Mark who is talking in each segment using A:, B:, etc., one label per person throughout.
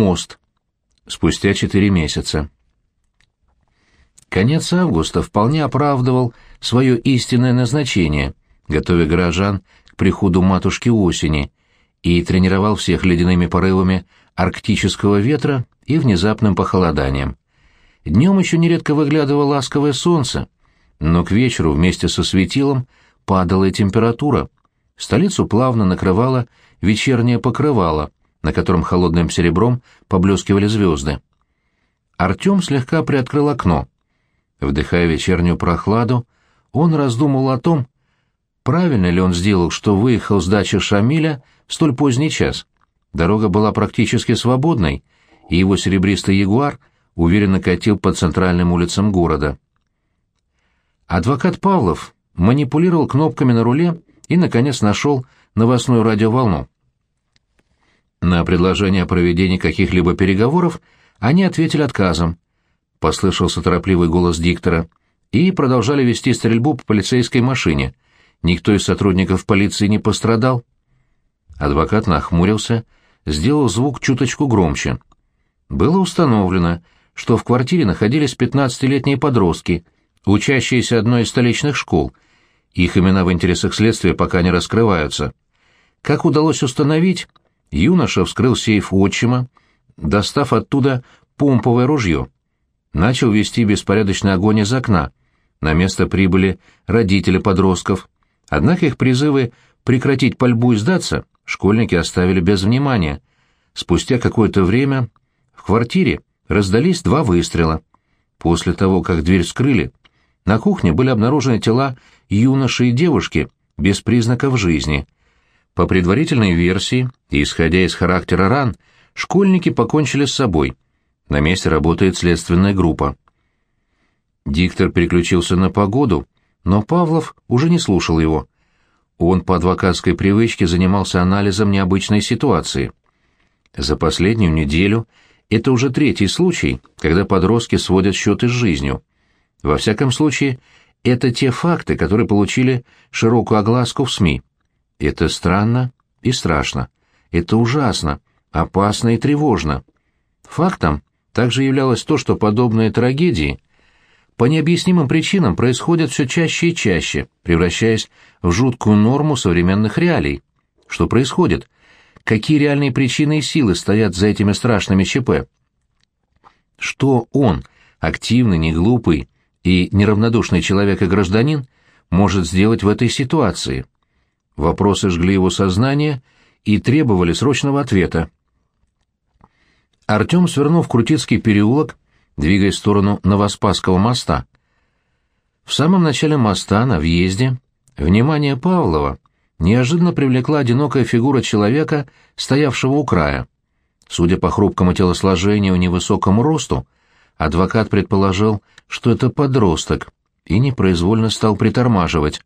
A: Мост. Спустя четыре месяца. Конец августа вполне оправдывал свое истинное назначение, готовя горожан к приходу матушки осени, и тренировал всех ледяными порывами арктического ветра и внезапным похолоданием. Днем еще нередко выглядывало ласковое солнце, но к вечеру вместе со светилом падала и температура. Столицу плавно накрывало вечернее покрывало, на котором холодным серебром поблескивали звезды. Артем слегка приоткрыл окно. Вдыхая вечернюю прохладу, он раздумывал о том, правильно ли он сделал, что выехал с дачи Шамиля в столь поздний час. Дорога была практически свободной, и его серебристый ягуар уверенно катил по центральным улицам города. Адвокат Павлов манипулировал кнопками на руле и, наконец, нашел новостную радиоволну. На предложение о проведении каких-либо переговоров они ответили отказом. Послышался торопливый голос диктора. И продолжали вести стрельбу по полицейской машине. Никто из сотрудников полиции не пострадал. Адвокат нахмурился, сделал звук чуточку громче. Было установлено, что в квартире находились 15-летние подростки, учащиеся одной из столичных школ. Их имена в интересах следствия пока не раскрываются. Как удалось установить, юноша вскрыл сейф отчима, достав оттуда помповое ружье. Начал вести беспорядочный огонь из окна. На место прибыли родители подростков. Однако их призывы прекратить пальбу и сдаться школьники оставили без внимания. Спустя какое-то время в квартире раздались два выстрела. После того, как дверь вскрыли, на кухне были обнаружены тела юноши и девушки без признаков жизни — по предварительной версии, и исходя из характера ран, школьники покончили с собой. На месте работает следственная группа. Диктор переключился на погоду, но Павлов уже не слушал его. Он по адвокатской привычке занимался анализом необычной ситуации. За последнюю неделю это уже третий случай, когда подростки сводят счеты с жизнью. Во всяком случае, это те факты, которые получили широкую огласку в СМИ. Это странно и страшно. Это ужасно, опасно и тревожно. Фактом также являлось то, что подобные трагедии по необъяснимым причинам происходят все чаще и чаще, превращаясь в жуткую норму современных реалий. Что происходит? Какие реальные причины и силы стоят за этими страшными ЧП? Что он, активный, неглупый и неравнодушный человек и гражданин, может сделать в этой ситуации? Вопросы жгли его сознание и требовали срочного ответа. Артем свернул в Крутицкий переулок, двигаясь в сторону Новоспасского моста. В самом начале моста, на въезде, внимание Павлова неожиданно привлекла одинокая фигура человека, стоявшего у края. Судя по хрупкому телосложению и невысокому росту, адвокат предположил, что это подросток, и непроизвольно стал притормаживать.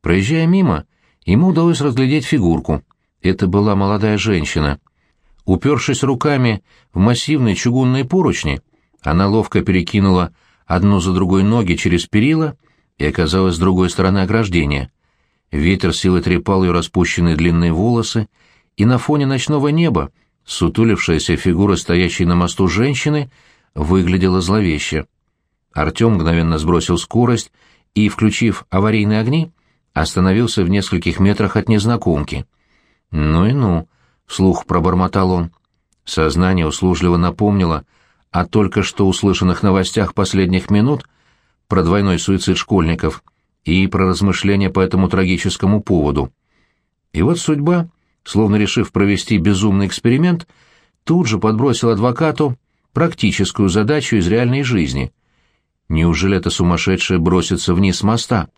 A: Проезжая мимо, ему удалось разглядеть фигурку. Это была молодая женщина. Упершись руками в массивные чугунные поручни, она ловко перекинула одну за другой ноги через перила и оказалась с другой стороны ограждения. Ветер силой трепал ее распущенные длинные волосы, и на фоне ночного неба сутулившаяся фигура стоящей на мосту женщины выглядела зловеще. Артем мгновенно сбросил скорость и, включив аварийные огни, остановился в нескольких метрах от незнакомки. «Ну и ну», — вслух пробормотал он. Сознание услужливо напомнило о только что услышанных новостях последних минут про двойной суицид школьников и про размышления по этому трагическому поводу. И вот судьба, словно решив провести безумный эксперимент, тут же подбросил адвокату практическую задачу из реальной жизни. Неужели это сумасшедшее бросится вниз с моста?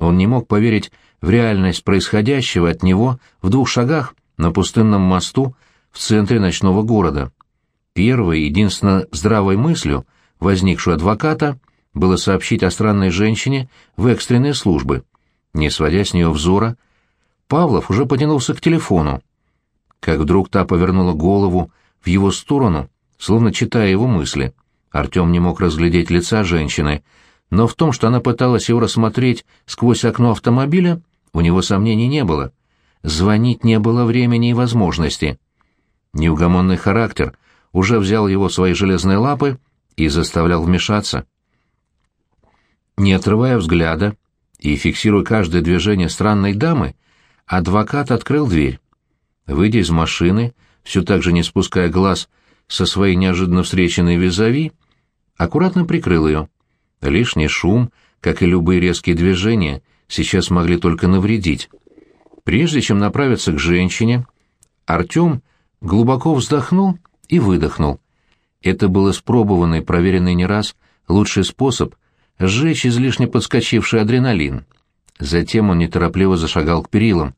A: Он не мог поверить в реальность происходящего от него в двух шагах на пустынном мосту в центре ночного города. Первой единственно здравой мыслью, возникшую адвоката, было сообщить о странной женщине в экстренные службы. Не сводя с нее взора, Павлов уже потянулся к телефону. Как вдруг та повернула голову в его сторону, словно читая его мысли. Артем не мог разглядеть лица женщины — но в том, что она пыталась его рассмотреть сквозь окно автомобиля, у него сомнений не было. Звонить не было времени и возможности. Неугомонный характер уже взял его свои железные лапы и заставлял вмешаться. Не отрывая взгляда и фиксируя каждое движение странной дамы, адвокат открыл дверь. Выйдя из машины, все так же не спуская глаз со своей неожиданно встреченной визави, аккуратно прикрыл ее. Лишний шум, как и любые резкие движения, сейчас могли только навредить. Прежде чем направиться к женщине, Артем глубоко вздохнул и выдохнул. Это был испробованный, проверенный не раз, лучший способ сжечь излишне подскочивший адреналин. Затем он неторопливо зашагал к перилам.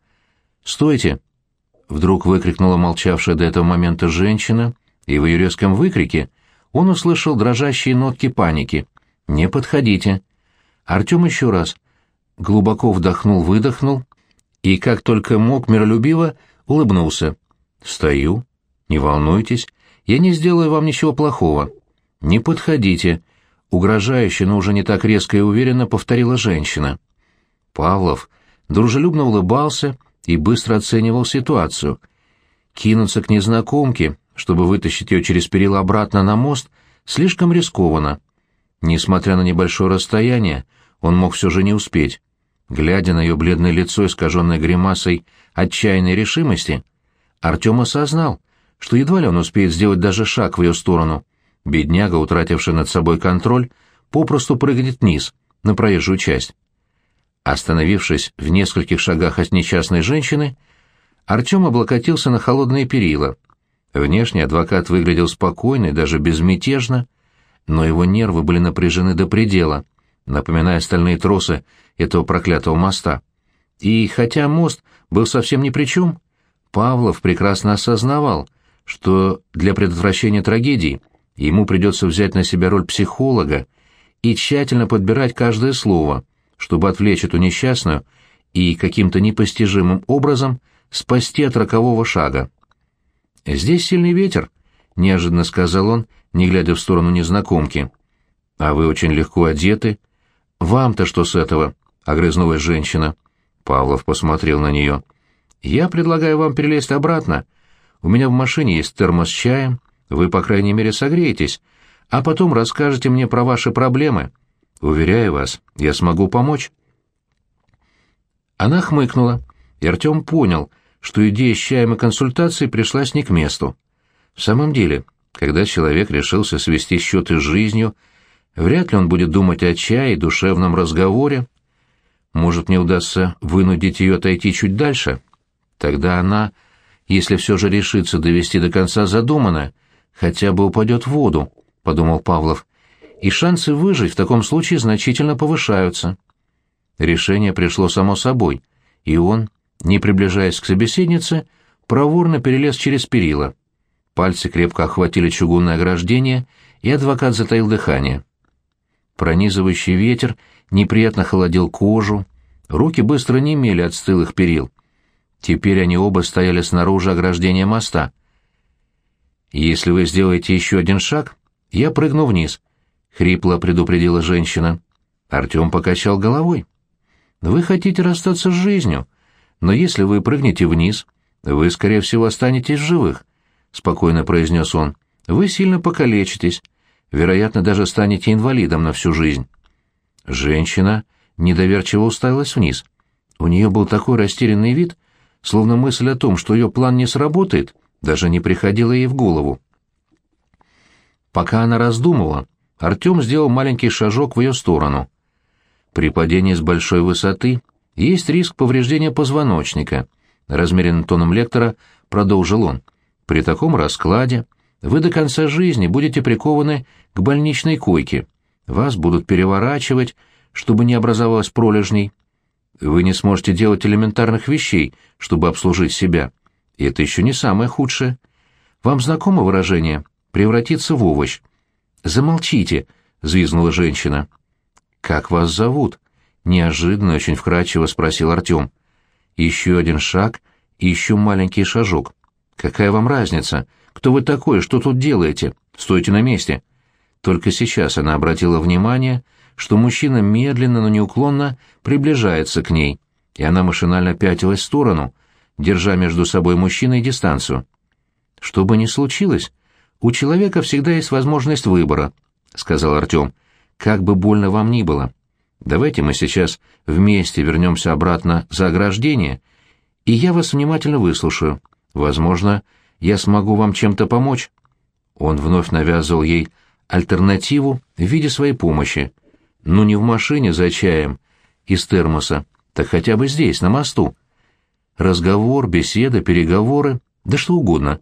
A: «Стойте!» — вдруг выкрикнула молчавшая до этого момента женщина, и в ее резком выкрике он услышал дрожащие нотки паники. «Не подходите!» Артем еще раз глубоко вдохнул-выдохнул и, как только мог, миролюбиво улыбнулся. «Стою. Не волнуйтесь, я не сделаю вам ничего плохого. Не подходите», — угрожающе, но уже не так резко и уверенно повторила женщина. Павлов дружелюбно улыбался и быстро оценивал ситуацию. Кинуться к незнакомке, чтобы вытащить ее через перила обратно на мост, слишком рискованно. Несмотря на небольшое расстояние, он мог все же не успеть. Глядя на ее бледное лицо, искаженное гримасой отчаянной решимости, Артем осознал, что едва ли он успеет сделать даже шаг в ее сторону. Бедняга, утративший над собой контроль, попросту прыгнет вниз, на проезжую часть. Остановившись в нескольких шагах от несчастной женщины, Артем облокотился на холодные перила. Внешне адвокат выглядел спокойно и даже безмятежно, но его нервы были напряжены до предела, напоминая стальные тросы этого проклятого моста. И хотя мост был совсем ни при чем, Павлов прекрасно осознавал, что для предотвращения трагедии ему придется взять на себя роль психолога и тщательно подбирать каждое слово, чтобы отвлечь эту несчастную и каким-то непостижимым образом спасти от рокового шага. «Здесь сильный ветер», — неожиданно сказал он, не глядя в сторону незнакомки. «А вы очень легко одеты. Вам-то что с этого?» — огрызнулась женщина. Павлов посмотрел на нее. «Я предлагаю вам перелезть обратно. У меня в машине есть термос с чаем. Вы, по крайней мере, согреетесь, а потом расскажете мне про ваши проблемы. Уверяю вас, я смогу помочь». Она хмыкнула, и Артем понял, что идея с чаем и консультацией пришлась не к месту. В самом деле, когда человек решился свести счеты с жизнью, вряд ли он будет думать о чае и душевном разговоре. Может, мне удастся вынудить ее отойти чуть дальше? Тогда она, если все же решится довести до конца задуманное, хотя бы упадет в воду, — подумал Павлов, — и шансы выжить в таком случае значительно повышаются. Решение пришло само собой, и он, не приближаясь к собеседнице, проворно перелез через перила. Пальцы крепко охватили чугунное ограждение, и адвокат затаил дыхание. Пронизывающий ветер неприятно холодил кожу, руки быстро немели от стылых перил. Теперь они оба стояли снаружи ограждения моста. «Если вы сделаете еще один шаг, я прыгну вниз», — хрипло предупредила женщина. Артем покачал головой. «Вы хотите расстаться с жизнью, но если вы прыгнете вниз, вы, скорее всего, останетесь живых. — спокойно произнес он, — вы сильно покалечитесь, вероятно, даже станете инвалидом на всю жизнь. Женщина недоверчиво уставилась вниз. У нее был такой растерянный вид, словно мысль о том, что ее план не сработает, даже не приходила ей в голову. Пока она раздумывала, Артем сделал маленький шажок в ее сторону. При падении с большой высоты есть риск повреждения позвоночника, размеренным тоном лектора продолжил он. При таком раскладе вы до конца жизни будете прикованы к больничной койке. Вас будут переворачивать, чтобы не образовалось пролежней. Вы не сможете делать элементарных вещей, чтобы обслужить себя. И это еще не самое худшее. Вам знакомо выражение «превратиться в овощ»? «Замолчите», — взвизгнула женщина. «Как вас зовут?» — неожиданно, очень вкрадчиво спросил Артем. Еще один шаг и еще маленький шажок. «Какая вам разница? Кто вы такой? Что тут делаете? Стойте на месте!» Только сейчас она обратила внимание, что мужчина медленно, но неуклонно приближается к ней, и она машинально пятилась в сторону, держа между собой мужчиной дистанцию. Что бы ни случилось, у человека всегда есть возможность выбора, — сказал Артем, — как бы больно вам ни было. Давайте мы сейчас вместе вернемся обратно за ограждение, и я вас внимательно выслушаю. Возможно, я смогу вам чем-то помочь. Он вновь навязывал ей альтернативу в виде своей помощи. Ну не в машине за чаем из термоса, так хотя бы здесь, на мосту. Разговор, беседа, переговоры, да что угодно.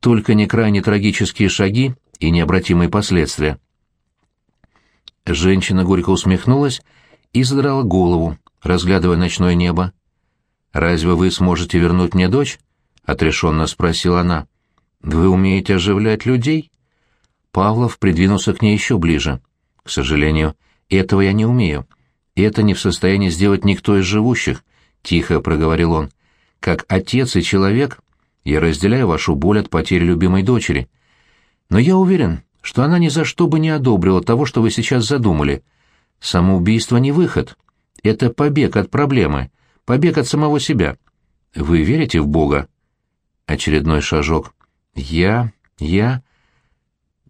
A: Только не крайне трагические шаги и необратимые последствия. Женщина горько усмехнулась и задрала голову, разглядывая ночное небо. «Разве вы сможете вернуть мне дочь?» — отрешенно спросила она. «Вы умеете оживлять людей?» Павлов придвинулся к ней еще ближе. «К сожалению, этого я не умею. Это не в состоянии сделать никто из живущих», — тихо проговорил он. «Как отец и человек, я разделяю вашу боль от потери любимой дочери. Но я уверен, что она ни за что бы не одобрила того, что вы сейчас задумали. Самоубийство не выход. Это побег от проблемы, побег от самого себя. Вы верите в Бога?» Очередной шажок. «Я... я...»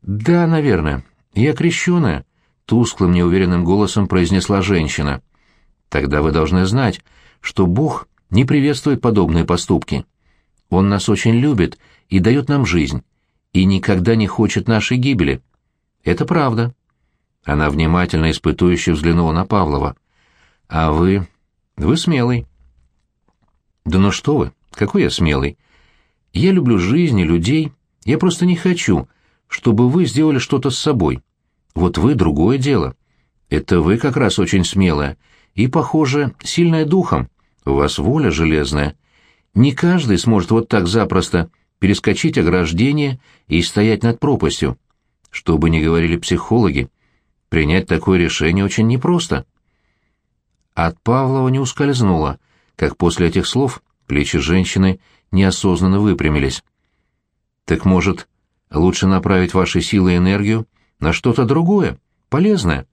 A: «Да, наверное. Я крещеная», — тусклым, неуверенным голосом произнесла женщина. «Тогда вы должны знать, что Бог не приветствует подобные поступки. Он нас очень любит и дает нам жизнь, и никогда не хочет нашей гибели. Это правда». Она внимательно испытующе взглянула на Павлова. «А вы... вы смелый». «Да ну что вы, какой я смелый. Я люблю жизнь и людей, я просто не хочу, чтобы вы сделали что-то с собой. Вот вы — другое дело. Это вы как раз очень смелая и, похоже, сильная духом. У вас воля железная. Не каждый сможет вот так запросто перескочить ограждение и стоять над пропастью. Что бы ни говорили психологи, принять такое решение очень непросто. От Павлова не ускользнуло, как после этих слов плечи женщины неосознанно выпрямились. «Так, может, Лучше направить ваши силы и энергию на что-то другое, полезное.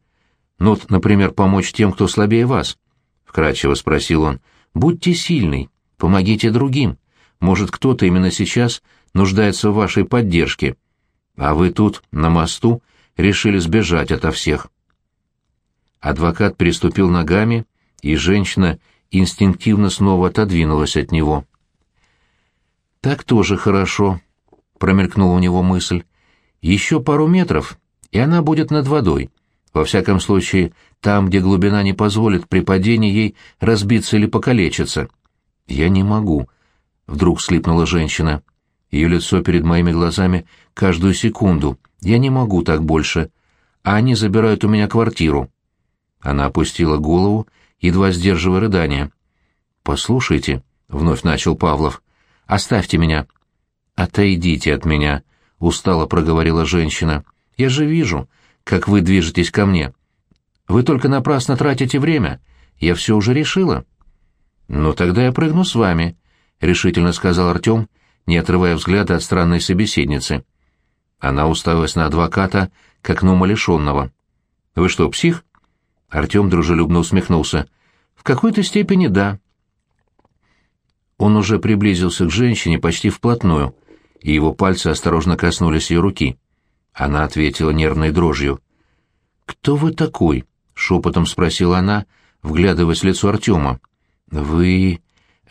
A: Ну, например, помочь тем, кто слабее вас. Вкратчиво спросил он. Будьте сильный, помогите другим. Может, кто-то именно сейчас нуждается в вашей поддержке. А вы тут, на мосту, решили сбежать ото всех. Адвокат переступил ногами, и женщина инстинктивно снова отодвинулась от него. «Так тоже хорошо», промелькнула у него мысль. Еще пару метров, и она будет над водой. Во всяком случае, там, где глубина не позволит при падении ей разбиться или покалечиться. «Я не могу», — вдруг слипнула женщина. Ее лицо перед моими глазами каждую секунду. «Я не могу так больше. А они забирают у меня квартиру». Она опустила голову, едва сдерживая рыдание. «Послушайте», — вновь начал Павлов, — «оставьте меня. «Отойдите от меня», — устало проговорила женщина. «Я же вижу, как вы движетесь ко мне. Вы только напрасно тратите время. Я все уже решила». «Ну, тогда я прыгну с вами», — решительно сказал Артем, не отрывая взгляда от странной собеседницы. Она уставилась на адвоката, как на умалишенного. «Вы что, псих?» Артем дружелюбно усмехнулся. «В какой-то степени да». Он уже приблизился к женщине почти вплотную, и его пальцы осторожно коснулись ее руки. Она ответила нервной дрожью. «Кто вы такой?» — шепотом спросила она, вглядываясь в лицо Артема. «Вы...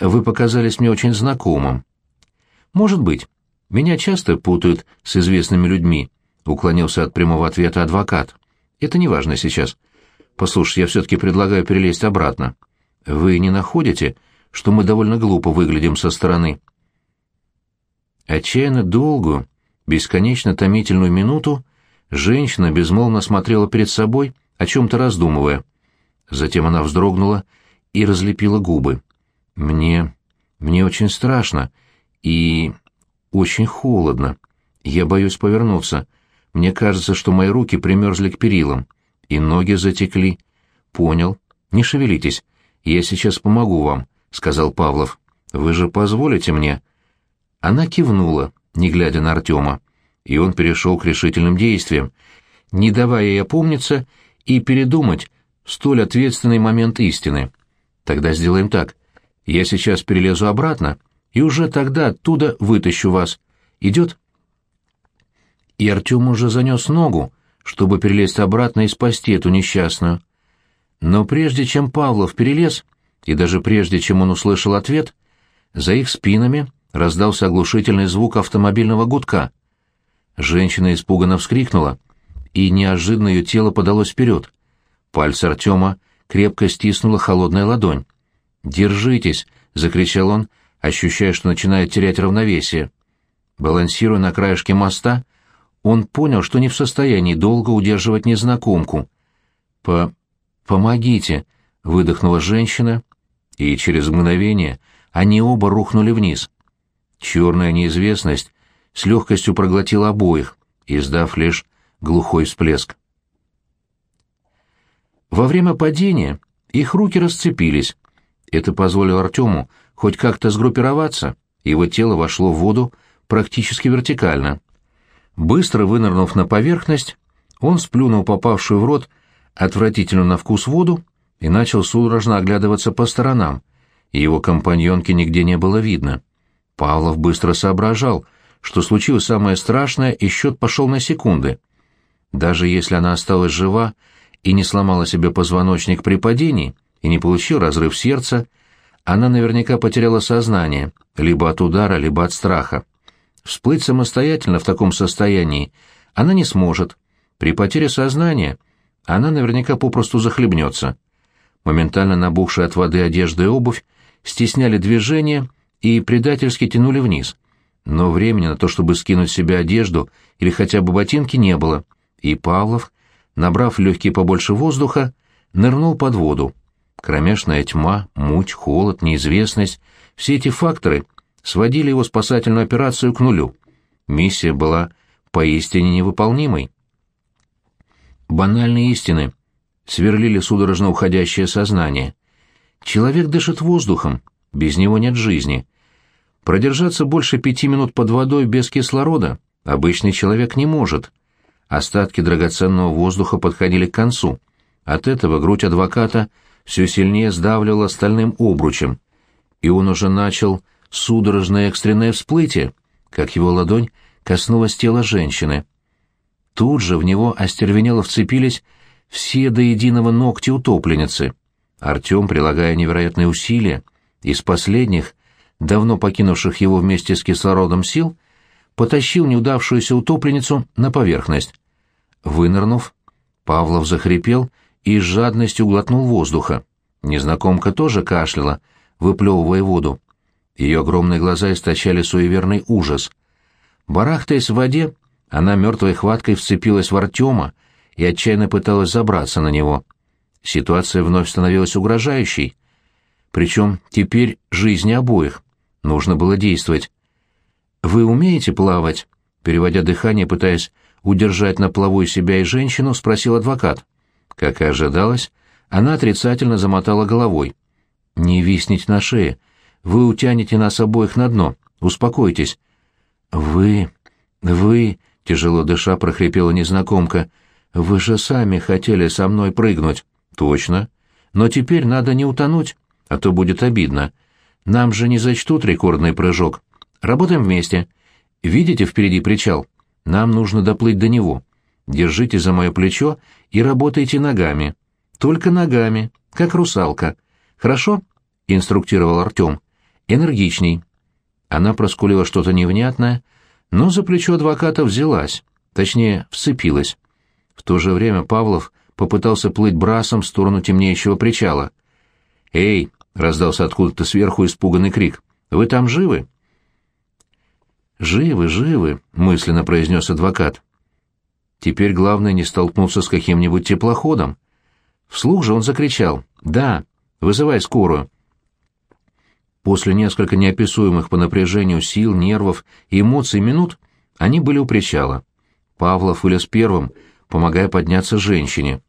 A: вы показались мне очень знакомым». «Может быть. Меня часто путают с известными людьми», — уклонился от прямого ответа адвокат. «Это не важно сейчас. Послушай, я все-таки предлагаю перелезть обратно. Вы не находите, что мы довольно глупо выглядим со стороны?» Отчаянно долгую, бесконечно томительную минуту женщина безмолвно смотрела перед собой, о чем-то раздумывая. Затем она вздрогнула и разлепила губы. «Мне... мне очень страшно и... очень холодно. Я боюсь повернуться. Мне кажется, что мои руки примерзли к перилам, и ноги затекли. Понял. Не шевелитесь. Я сейчас помогу вам», — сказал Павлов. «Вы же позволите мне?» Она кивнула, не глядя на Артема, и он перешел к решительным действиям, не давая ей опомниться и передумать столь ответственный момент истины. Тогда сделаем так. Я сейчас перелезу обратно, и уже тогда оттуда вытащу вас, Идет?» И Артем уже занес ногу, чтобы перелезть обратно и спасти эту несчастную. Но прежде чем Павлов перелез, и даже прежде чем он услышал ответ, за их спинами раздался оглушительный звук автомобильного гудка. Женщина испуганно вскрикнула, и неожиданно ее тело подалось вперед. Пальцы Артема крепко стиснула холодная ладонь. «Держитесь!» — закричал он, ощущая, что начинает терять равновесие. Балансируя на краешке моста, он понял, что не в состоянии долго удерживать незнакомку. «По... помогите!» — выдохнула женщина, и через мгновение они оба рухнули вниз. Черная неизвестность с легкостью проглотила обоих, издав лишь глухой всплеск. Во время падения их руки расцепились. Это позволило Артему хоть как-то сгруппироваться, его тело вошло в воду практически вертикально. Быстро вынырнув на поверхность, он сплюнул попавшую в рот отвратительную на вкус воду и начал судорожно оглядываться по сторонам. Его компаньонки нигде не было видно. Павлов быстро соображал, что случилось самое страшное, и счет пошел на секунды. Даже если она осталась жива и не сломала себе позвоночник при падении, и не получил разрыв сердца, она наверняка потеряла сознание, либо от удара, либо от страха. Всплыть самостоятельно в таком состоянии она не сможет. При потере сознания она наверняка попросту захлебнется. Моментально набухшие от воды одежда и обувь стесняли движение и предательски тянули вниз. Но времени на то, чтобы скинуть себе одежду или хотя бы ботинки, не было, и Павлов, набрав легкие побольше воздуха, нырнул под воду. Кромешная тьма, муть, холод, неизвестность — все эти факторы сводили его спасательную операцию к нулю. Миссия была поистине невыполнимой. Банальные истины сверлили судорожно уходящее сознание. Человек дышит воздухом, без него нет жизни. Продержаться больше пяти минут под водой без кислорода обычный человек не может. Остатки драгоценного воздуха подходили к концу. От этого грудь адвоката все сильнее сдавливала стальным обручем, и он уже начал судорожное экстренное всплытие, как его ладонь коснулась тела женщины. Тут же в него остервенело вцепились все до единого ногти утопленницы. Артем, прилагая невероятные усилия, из последних, давно покинувших его вместе с кислородом сил, потащил неудавшуюся утопленницу на поверхность. Вынырнув, Павлов захрипел и с жадностью глотнул воздуха. Незнакомка тоже кашляла, выплевывая воду. Ее огромные глаза источали суеверный ужас. Барахтаясь в воде, она мертвой хваткой вцепилась в Артема и отчаянно пыталась забраться на него. Ситуация вновь становилась угрожающей. Причем теперь жизни обоих. Нужно было действовать. «Вы умеете плавать?» Переводя дыхание, пытаясь удержать на плаву и себя и женщину, спросил адвокат. Как и ожидалось, она отрицательно замотала головой. «Не виснить на шее. Вы утянете нас обоих на дно. Успокойтесь». «Вы... вы...» — тяжело дыша прохрипела незнакомка. «Вы же сами хотели со мной прыгнуть». «Точно. Но теперь надо не утонуть, а то будет обидно. Нам же не зачтут рекордный прыжок. Работаем вместе. Видите впереди причал? Нам нужно доплыть до него. Держите за мое плечо и работайте ногами. Только ногами, как русалка. Хорошо?» — инструктировал Артем. «Энергичней». Она проскулила что-то невнятное, но за плечо адвоката взялась, точнее, вцепилась. В то же время Павлов попытался плыть брасом в сторону темнеющего причала. «Эй!» — раздался откуда-то сверху испуганный крик. «Вы там живы?» «Живы, живы!» — мысленно произнес адвокат. Теперь главное не столкнуться с каким-нибудь теплоходом. Вслух же он закричал «Да, вызывай скорую». После несколько неописуемых по напряжению сил, нервов и эмоций минут они были у причала. Павлов вылез первым, помогая подняться женщине.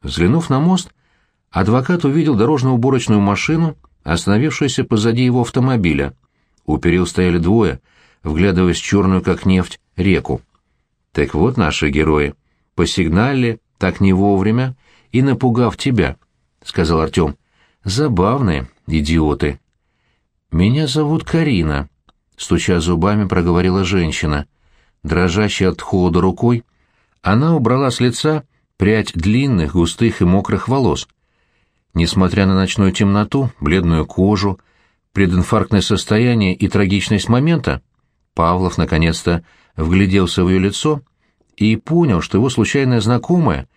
A: Взглянув на мост, адвокат увидел дорожно-уборочную машину, остановившуюся позади его автомобиля. У перил стояли двое, вглядываясь в черную, как нефть, реку. Так вот наши герои. Посигнали, так не вовремя, и напугав тебя, — сказал Артем. Забавные идиоты. Меня зовут Карина, — стуча зубами, проговорила женщина. Дрожащая от холода рукой, она убрала с лица прядь длинных, густых и мокрых волос. Несмотря на ночную темноту, бледную кожу, прединфарктное состояние и трагичность момента, Павлов наконец-то вгляделся в ее лицо и понял, что его случайная знакомая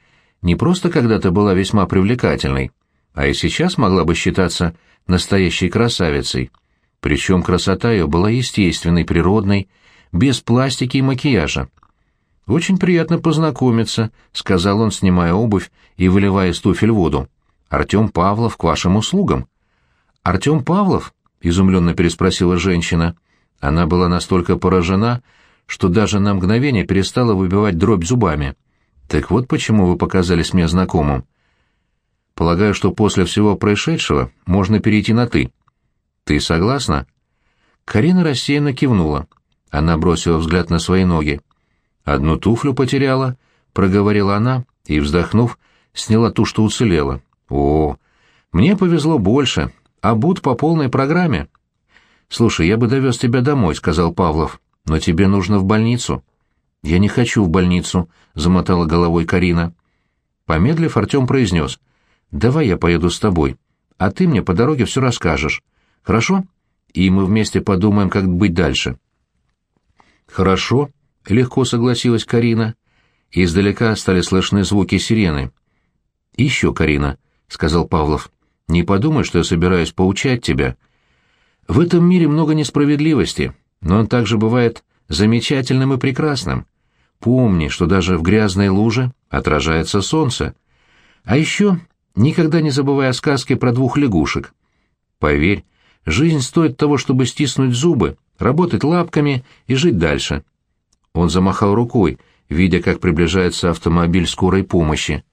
A: не просто когда-то была весьма привлекательной, а и сейчас могла бы считаться настоящей красавицей. Причем красота ее была естественной, природной, без пластики и макияжа. «Очень приятно познакомиться», — сказал он, снимая обувь и выливая из туфель воду. «Артем Павлов к вашим услугам». «Артем Павлов?» — изумленно переспросила женщина. Она была настолько поражена, что даже на мгновение перестала выбивать дробь зубами. «Так вот почему вы показались мне знакомым. Полагаю, что после всего происшедшего можно перейти на «ты». Ты согласна?» Карина рассеянно кивнула. Она бросила взгляд на свои ноги. «Одну туфлю потеряла», — проговорила она и, вздохнув, сняла ту, что уцелела. «О, мне повезло больше, а буд по полной программе». «Слушай, я бы довез тебя домой», — сказал Павлов, — «но тебе нужно в больницу». «Я не хочу в больницу», — замотала головой Карина. Помедлив, Артем произнес — Давай я поеду с тобой, а ты мне по дороге все расскажешь. Хорошо? И мы вместе подумаем, как быть дальше. Хорошо, легко согласилась Карина. Издалека стали слышны звуки сирены. Еще, Карина, сказал Павлов. Не подумай, что я собираюсь поучать тебя. В этом мире много несправедливости, но он также бывает замечательным и прекрасным. Помни, что даже в грязной луже отражается солнце. А еще Никогда не забывай о сказке про двух лягушек. Поверь, жизнь стоит того, чтобы стиснуть зубы, работать лапками и жить дальше. Он замахал рукой, видя, как приближается автомобиль скорой помощи.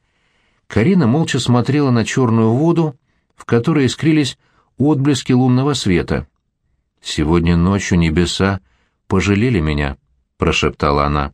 A: Карина молча смотрела на черную воду, в которой искрились отблески лунного света. «Сегодня ночью небеса пожалели меня», — прошептала она.